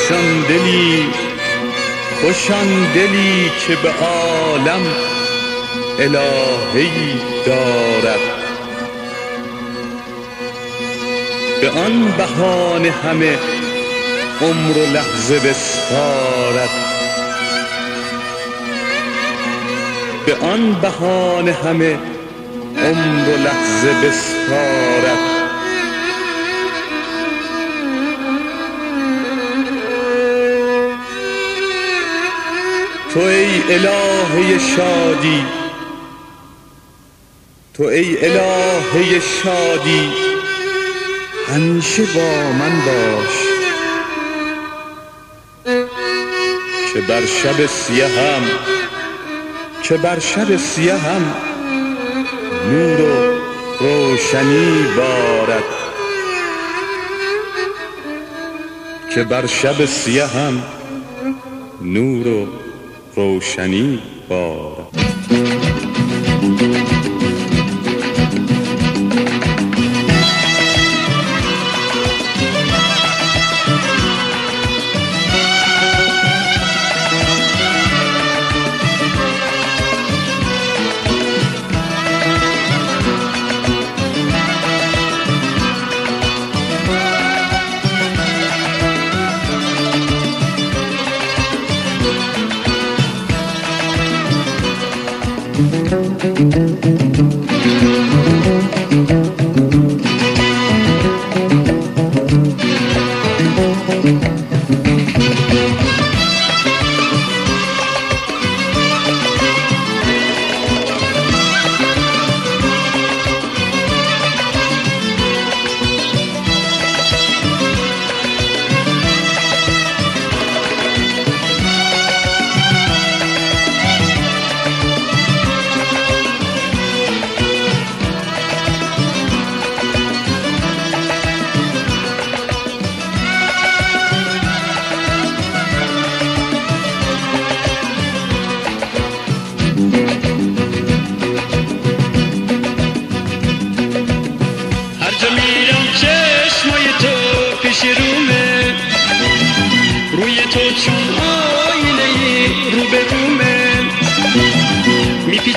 خوشان دلی خوشان دلی که به عالم الهی دارد. به آن بهانه همه عمر و لحظه بسپارد. به آن بهانه همه عمر و لحظه بسپارد. تو ای الهه شادی. تو ای الهه شادی. همیشه با من باش. که بر شب سیهم که بر شب سیهم نور و روشنی بارد. که بر شب سیهم نور و روشنی بارد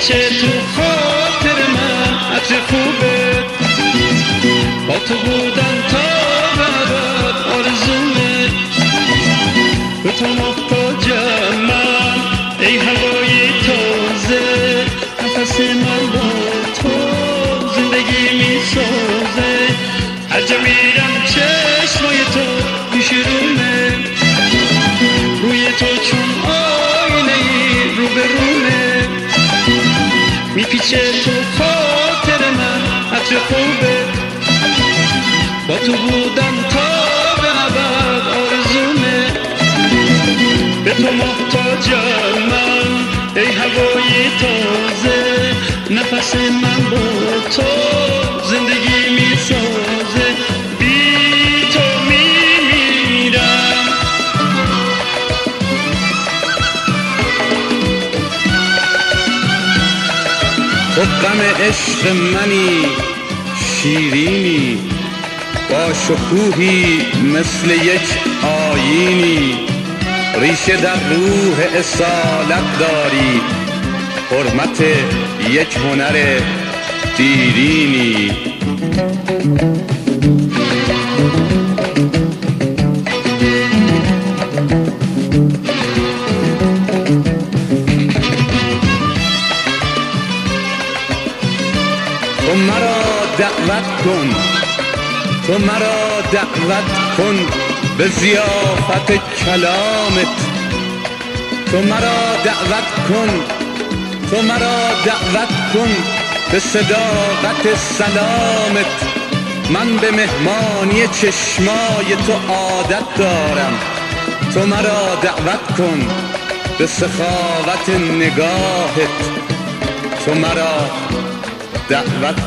میپیچه تو خاطر من عطر خوبه با تو بودن تا برات آرزومه به تو میپیچه تو خاطر من عطر خوبه. با تو بودم تا به ابد آرزومه. به تو محتاجم من ای هوای تازه. نفس من با تو غم عشق منی شیرینی. با شکوهی مثل یک آیینی. ریشه در روح اصالت داری حرمت یک هنر دیرینی. تو مرا دعوت کن. تو مرا دعوت کن به زیافت کلامت. تو مرا دعوت کن. تو مرا دعوت کن به صداقت سلامت. من به مهمانی چشمای تو عادت دارم. تو مرا دعوت کن به سخاوت نگاهت. تو مرا دعوت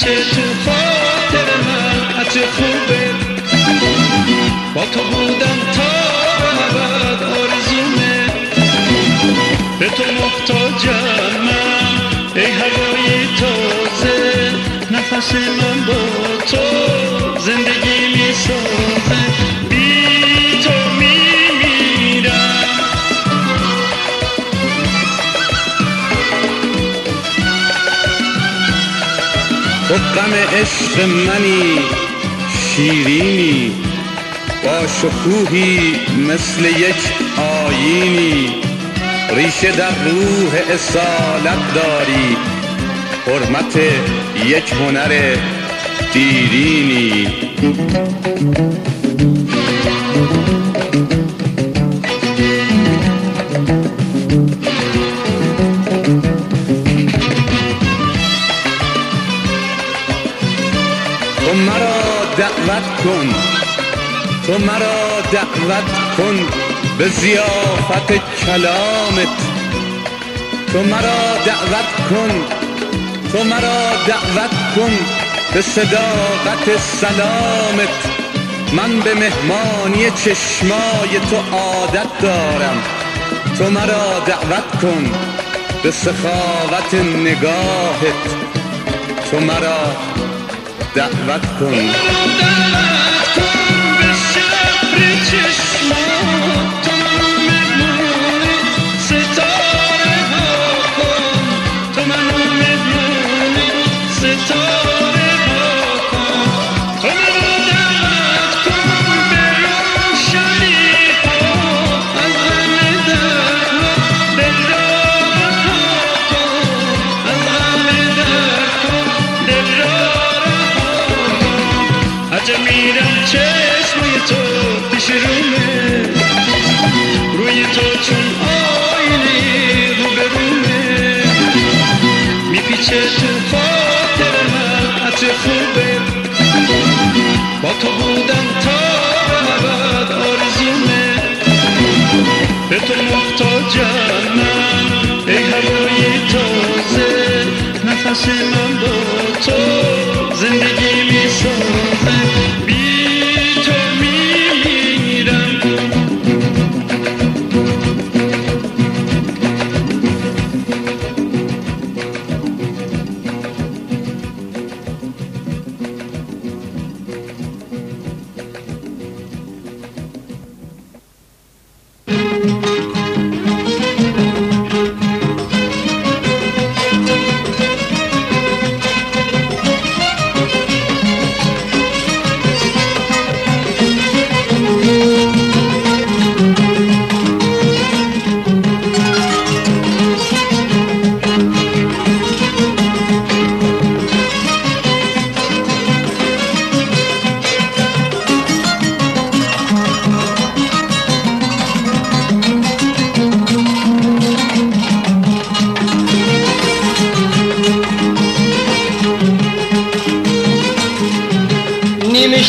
میپیچه تو خاطر من چه خوبه. با تو بودم تا ابد آرزومه. به تو محتاجم من ای هوای تازه. نفس من با تو غم عشق منی شیرینی با شکوهی مثل یک آیینی. ریشه در روح اصالت داری حرمت یک هنر دیرینی. کن. تو مرا دعوت کن به زیافت کلامت. تو مرا دعوت کن. تو مرا دعوت کن به صداقت سلامت. من به مهمانی چشمای تو عادت دارم. تو مرا دعوت کن به سخاوت نگاهت. تو مرا دعوت عجب میرم چشمای تو پیش رومه. روی تو چون آینه رو به رومه میپیچه تو خاطر من عطر خوبه. با تو بودم تا ابد آرزومه. به تو محتاجم من ای هوای تازه. نفس من با تو زندگی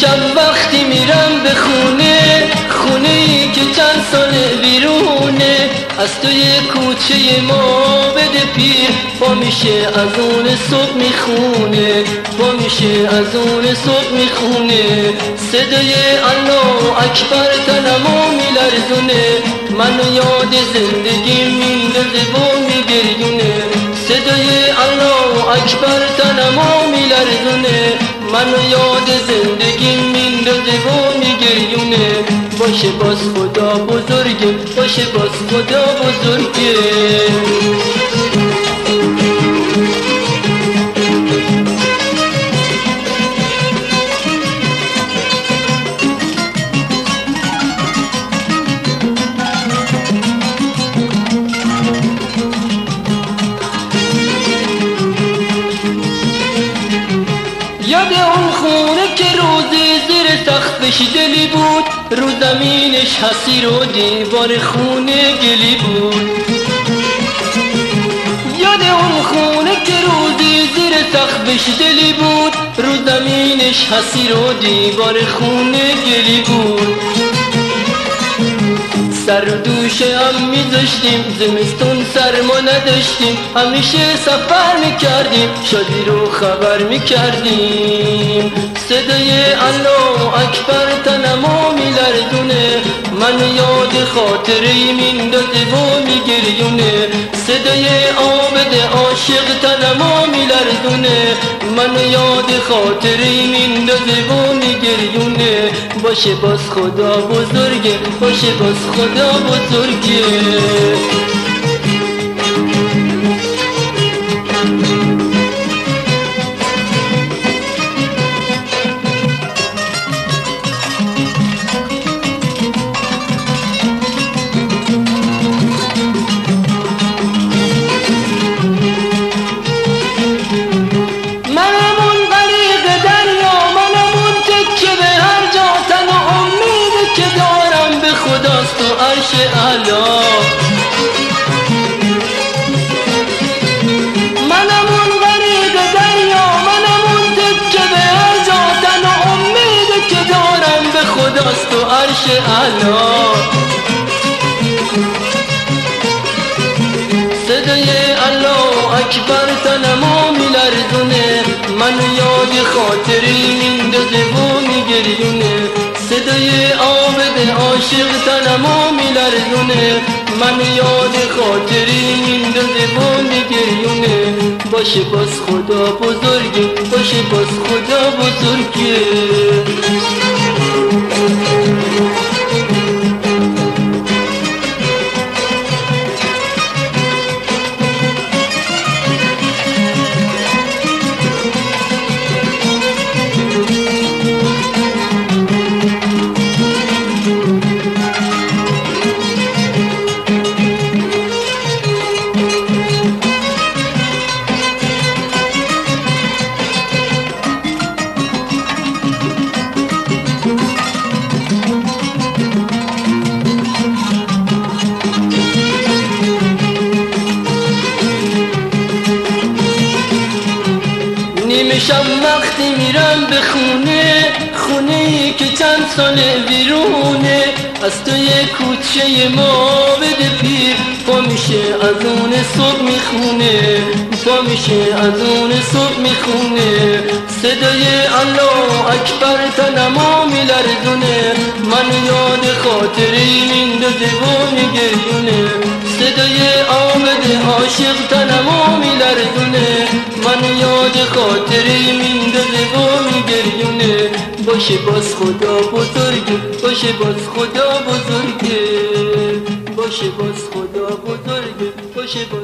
شب وقتی میرم به خونه خونه ای که چند سال بیرونه. از توی کوچه ما بده پیر با میشه از اون صبح می‌خونه. با میشه از اون صبح می‌خونه. صدای الله اکبر تنمو میلرزونه. منو یاد زندگی میندازه و میگریونه. صدای الله اکبر تنمو منو یاد زندگی میندازه و میگریونه. باشه باز خدا بزرگه باشه باز خدا بزرگه. سقفش دلی بود رو زمینش حسیر و دیوار خونه گلی بود. یاد اون خونه که روزی زیر سقفش دلی بود رو زمینش حسیر و دیوار خونه گلی بود. سر و دوشه هم میذاشتیم زمستون سرما نداشتیم همیشه سفر می‌کردیم شادی رو خبر می‌کردیم. صدای الله اکبر تنمو میلردونه من یاد خاطره میندازه و میگریونه. صدای آبد عاشق تنمو میلردونه من یاد خاطره میندازه و میگریونه. باشه باز خدا بزرگه باشه باز خدا بزرگه. خداست و عرش اعلا. منمون غریق دریا منمون تکه به امید که دارم به خداست و عرش اعلا. صدای الله اکبر تنمو میلرزونه. من یاد خاطری میندازه و میگریونه صدای عاشق تنمو میلرزونه. من یاد خاطری میندازه و میگریونه. باشه باز خدا بزرگه باشه باز خدا بزرگه. وقتی میرم به خونه خونه ای که چند سال بیرونه از توی کوچه ما بده پیر پا میشه از اون صبح می‌خونه. پا میشه از اون صبح می‌خونه. صدای الله اکبر تنما میلرزونه. من یاد خاطری میندازه من یاد خاطری میندازه و میگریونه. باشه باز خدا بزرگه باشه باز خدا بزرگه. باشه باز خدا بزرگه باشه باز